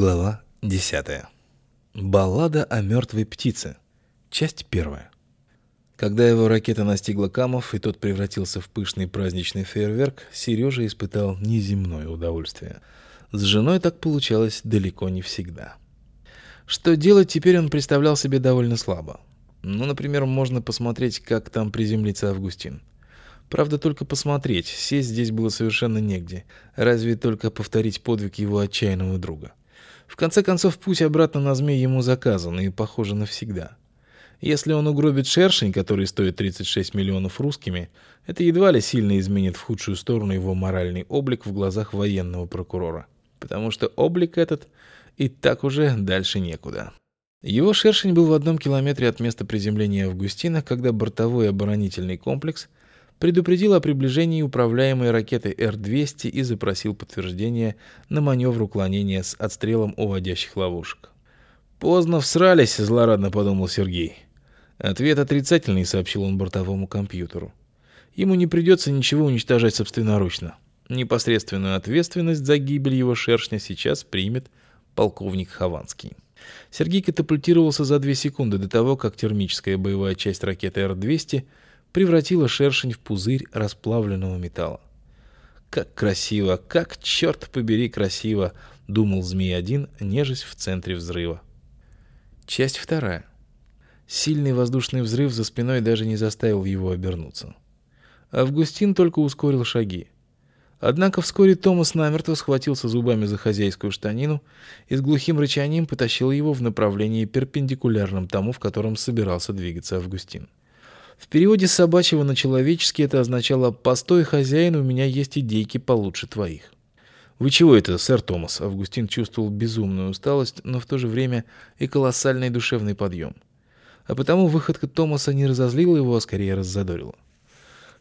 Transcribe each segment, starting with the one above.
Глава 10. Баллада о мертвой птице. Часть первая. Когда его ракета настигла Камов, и тот превратился в пышный праздничный фейерверк, Сережа испытал неземное удовольствие. С женой так получалось далеко не всегда. Что делать теперь он представлял себе довольно слабо. Ну, например, можно посмотреть, как там приземлится Августин. Правда, только посмотреть, сесть здесь было совершенно негде, разве только повторить подвиг его отчаянного друга. В конце концов, путь обратно на змей ему заказан и, похоже, навсегда. Если он угробит шершень, который стоит 36 миллионов русскими, это едва ли сильно изменит в худшую сторону его моральный облик в глазах военного прокурора. Потому что облик этот и так уже дальше некуда. Его шершень был в одном километре от места приземления Августина, когда бортовой оборонительный комплекс предупредил о приближении управляемой ракеты Р-200 и запросил подтверждение на маневр уклонения с отстрелом уводящих ловушек. «Поздно всрались», — злорадно подумал Сергей. Ответ отрицательный, сообщил он бортовому компьютеру. Ему не придется ничего уничтожать собственноручно. Непосредственную ответственность за гибель его шершня сейчас примет полковник Хованский. Сергей катапультировался за две секунды до того, как термическая боевая часть ракеты Р-200 превратила шершень в пузырь расплавленного металла. «Как красиво! Как, черт побери, красиво!» — думал Змей-1, нежесть в центре взрыва. Часть вторая. Сильный воздушный взрыв за спиной даже не заставил его обернуться. Августин только ускорил шаги. Однако вскоре Томас намертво схватился зубами за хозяйскую штанину и с глухим рычанием потащил его в направлении перпендикулярном тому, в котором собирался двигаться Августин. В переводе с собачьего на человеческий это означало «постой, хозяин, у меня есть идейки получше твоих». «Вы чего это, сэр Томас?» Августин чувствовал безумную усталость, но в то же время и колоссальный душевный подъем. А потому выходка Томаса не разозлила его, а скорее раззадорила.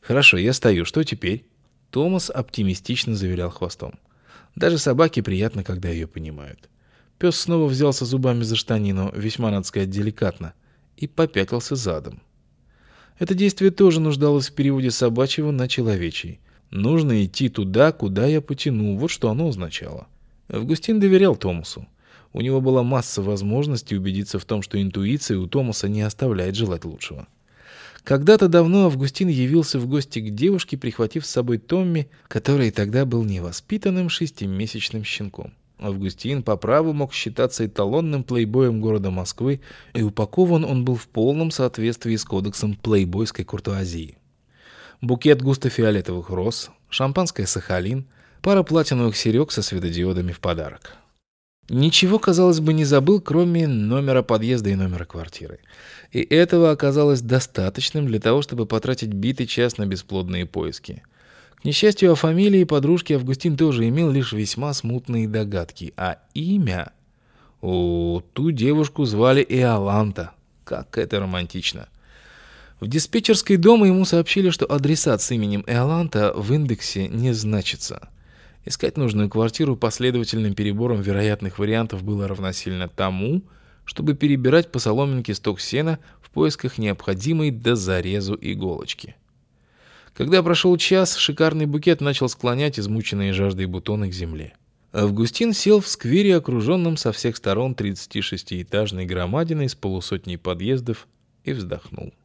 «Хорошо, я стою. Что теперь?» Томас оптимистично завилял хвостом. Даже собаке приятно, когда ее понимают. Пес снова взялся зубами за штанину, весьма, надо сказать, деликатно, и попятился задом. Это действие тоже нуждалось в переводе собачьего на человечий. Нужно идти туда, куда я потяну, вот что оно означало. Августин доверял Томасу. У него была масса возможностей убедиться в том, что интуиция у Томаса не оставляет желать лучшего. Когда-то давно Августин явился в гости к девушке, прихватив с собой Томми, который тогда был невоспитанным шестимесячным щенком. Августин по праву мог считаться эталонным плейбоем города Москвы, и упакован он был в полном соответствии с кодексом плейбойской куртуазии. Букет густо-фиолетовых роз, шампанское «Сахалин», пара платиновых серег со светодиодами в подарок. Ничего, казалось бы, не забыл, кроме номера подъезда и номера квартиры. И этого оказалось достаточным для того, чтобы потратить битый час на бесплодные поиски – несчастью, о фамилии подружки Августин тоже имел лишь весьма смутные догадки, а имя... О, ту девушку звали Иоланта. Как это романтично. В диспетчерской дома ему сообщили, что адресат с именем Иоланта в индексе не значится. Искать нужную квартиру последовательным перебором вероятных вариантов было равносильно тому, чтобы перебирать по соломинке сток сена в поисках необходимой до зарезу иголочки. Когда прошел час, шикарный букет начал склонять измученные жаждой бутоны к земле. Августин сел в сквере, окруженном со всех сторон 36-этажной громадиной с полусотней подъездов, и вздохнул.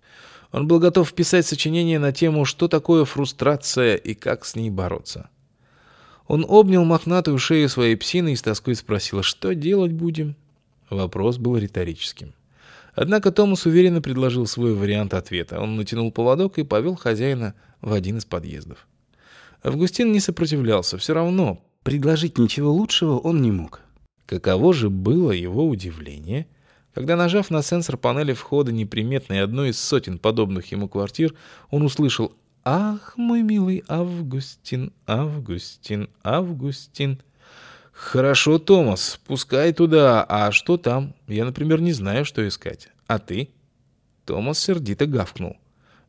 Он был готов писать сочинение на тему «Что такое фрустрация и как с ней бороться?». Он обнял мохнатую шею своей псины и с тоской спросил «Что делать будем?». Вопрос был риторическим. Однако Томас уверенно предложил свой вариант ответа. Он натянул поводок и повел хозяина в один из подъездов. Августин не сопротивлялся, все равно предложить ничего лучшего он не мог. Каково же было его удивление, когда, нажав на сенсор панели входа неприметной одной из сотен подобных ему квартир, он услышал «Ах, мой милый Августин, Августин, Августин». «Хорошо, Томас, пускай туда. А что там? Я, например, не знаю, что искать. А ты?» Томас сердито гавкнул.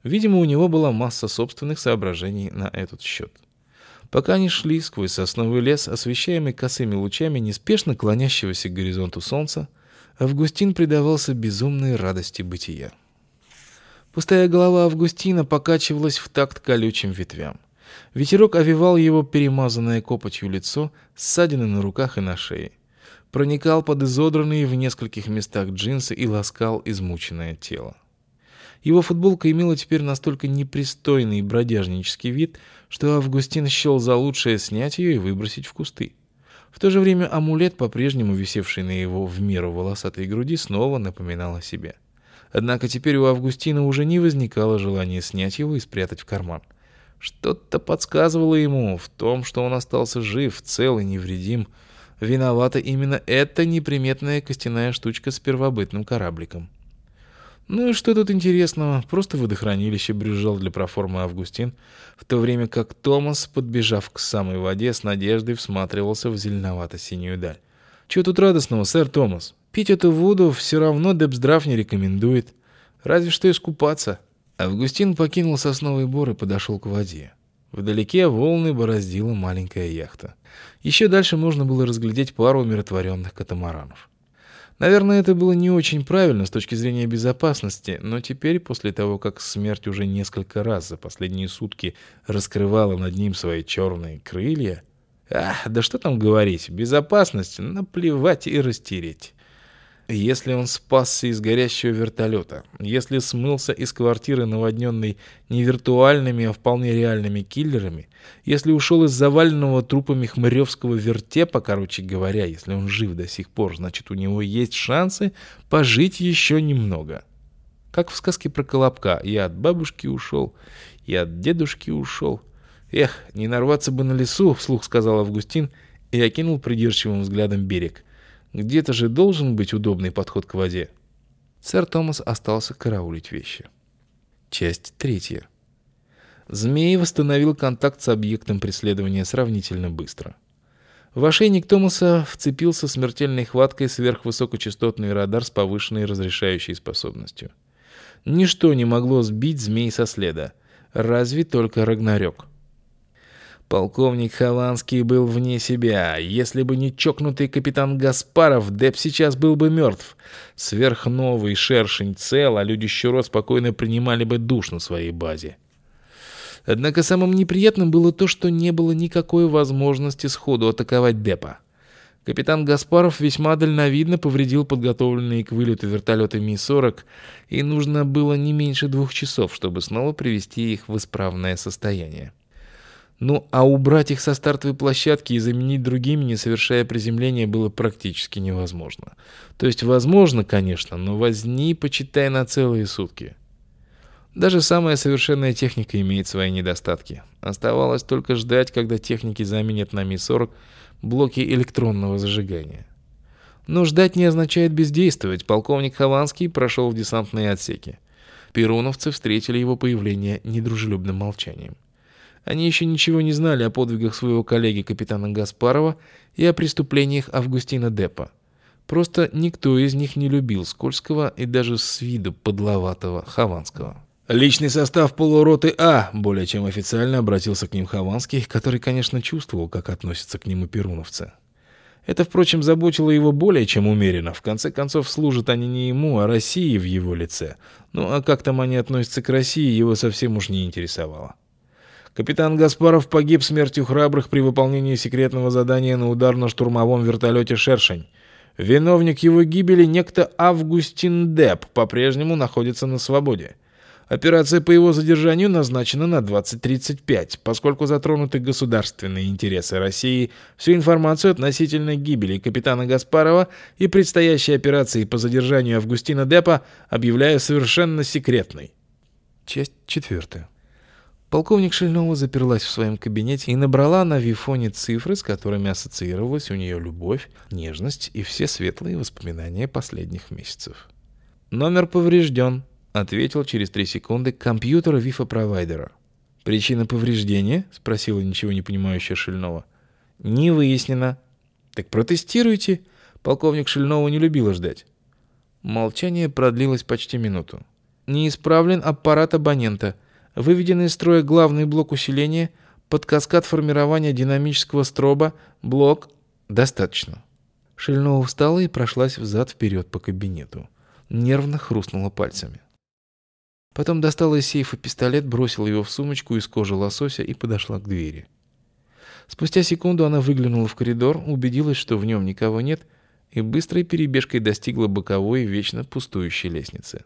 Видимо, у него была масса собственных соображений на этот счет. Пока они шли сквозь сосновый лес, освещаемый косыми лучами неспешно клонящегося к горизонту солнца, Августин предавался безумной радости бытия. Пустая голова Августина покачивалась в такт колючим ветвям. Ветерок овивал его перемазанное копотью лицо, ссадины на руках и на шее. проникал под изодранные в нескольких местах джинсы и ласкал измученное тело. Его футболка имела теперь настолько непристойный бродяжнический вид, что Августин счел за лучшее снять ее и выбросить в кусты. В то же время амулет, по-прежнему висевший на его в меру волосатой груди, снова напоминал о себе. Однако теперь у Августина уже не возникало желания снять его и спрятать в карман. Что-то подсказывало ему в том, что он остался жив, цел и невредим. Виновата именно эта неприметная костяная штучка с первобытным корабликом. Ну и что тут интересного? Просто водохранилище брюзжал для проформы Августин, в то время как Томас, подбежав к самой воде, с надеждой всматривался в зеленовато-синюю даль. «Чего тут радостного, сэр Томас? Пить эту воду все равно Депсдрав не рекомендует. Разве что искупаться». Августин покинул сосновый бор и подошел к воде. Вдалеке волны бороздила маленькая яхта. Еще дальше можно было разглядеть пару умиротворенных катамаранов. Наверное, это было не очень правильно с точки зрения безопасности, но теперь, после того, как смерть уже несколько раз за последние сутки раскрывала над ним свои черные крылья... Ах, да что там говорить, безопасность наплевать и растереть. Если он спасся из горящего вертолета, если смылся из квартиры, наводненной не виртуальными, а вполне реальными киллерами, если ушел из заваленного трупами хмыревского вертепа, короче говоря, если он жив до сих пор, значит, у него есть шансы пожить еще немного. Как в сказке про Колобка. Я от бабушки ушел, я от дедушки ушел. Эх, не нарваться бы на лесу, вслух сказал Августин и окинул придирчивым взглядом берег. Где-то же должен быть удобный подход к воде. Сэр Томас остался караулить вещи. Часть третья. Змей восстановил контакт с объектом преследования сравнительно быстро. В ошейник Томаса вцепился смертельной хваткой сверхвысокочастотный радар с повышенной разрешающей способностью. Ничто не могло сбить змей со следа, разве только Рагнарёк. Полковник Хованский был вне себя. Если бы не чокнутый капитан Гаспаров, Деп сейчас был бы мертв. Сверхновый шершень цел, а люди Щуро спокойно принимали бы душ на своей базе. Однако самым неприятным было то, что не было никакой возможности сходу атаковать Депа. Капитан Гаспаров весьма дальновидно повредил подготовленные к вылету вертолеты Ми-40, и нужно было не меньше двух часов, чтобы снова привести их в исправное состояние. Ну, а убрать их со стартовой площадки и заменить другими, не совершая приземления, было практически невозможно. То есть возможно, конечно, но возни, почитай, на целые сутки. Даже самая совершенная техника имеет свои недостатки. Оставалось только ждать, когда техники заменят на Ми-40 блоки электронного зажигания. Но ждать не означает бездействовать. Полковник Хованский прошел в десантные отсеки. Перуновцы встретили его появление недружелюбным молчанием. Они еще ничего не знали о подвигах своего коллеги капитана Гаспарова и о преступлениях Августина Деппа. Просто никто из них не любил скользкого и даже с виду подловатого Хованского. Личный состав полуроты А более чем официально обратился к ним Хованский, который, конечно, чувствовал, как относятся к нему перуновцы. Это, впрочем, заботило его более чем умеренно. В конце концов, служат они не ему, а России в его лице. Ну а как там они относятся к России, его совсем уж не интересовало. Капитан Гаспаров погиб смертью храбрых при выполнении секретного задания на ударно-штурмовом вертолете «Шершень». Виновник его гибели, некто Августин Деп, по-прежнему находится на свободе. Операция по его задержанию назначена на 20.35, поскольку затронуты государственные интересы России. Всю информацию относительно гибели капитана Гаспарова и предстоящей операции по задержанию Августина Депа объявляю совершенно секретной. Часть четвертая. Полковник Шельнова заперлась в своем кабинете и набрала на вифоне цифры, с которыми ассоциировалась у нее любовь, нежность и все светлые воспоминания последних месяцев. «Номер поврежден», — ответил через три секунды компьютер вифа-провайдера. «Причина повреждения?» — спросила ничего не понимающая Шельнова. «Не выяснено». «Так протестируйте». Полковник Шельнова не любила ждать. Молчание продлилось почти минуту. «Не исправлен аппарат абонента», Выведенный из строя главный блок усиления, под каскад формирования динамического строба, блок... Достаточно. Шельнова встала и прошлась взад-вперед по кабинету. Нервно хрустнула пальцами. Потом достала из сейфа пистолет, бросила его в сумочку из кожи лосося и подошла к двери. Спустя секунду она выглянула в коридор, убедилась, что в нем никого нет, и быстрой перебежкой достигла боковой вечно пустующей лестницы.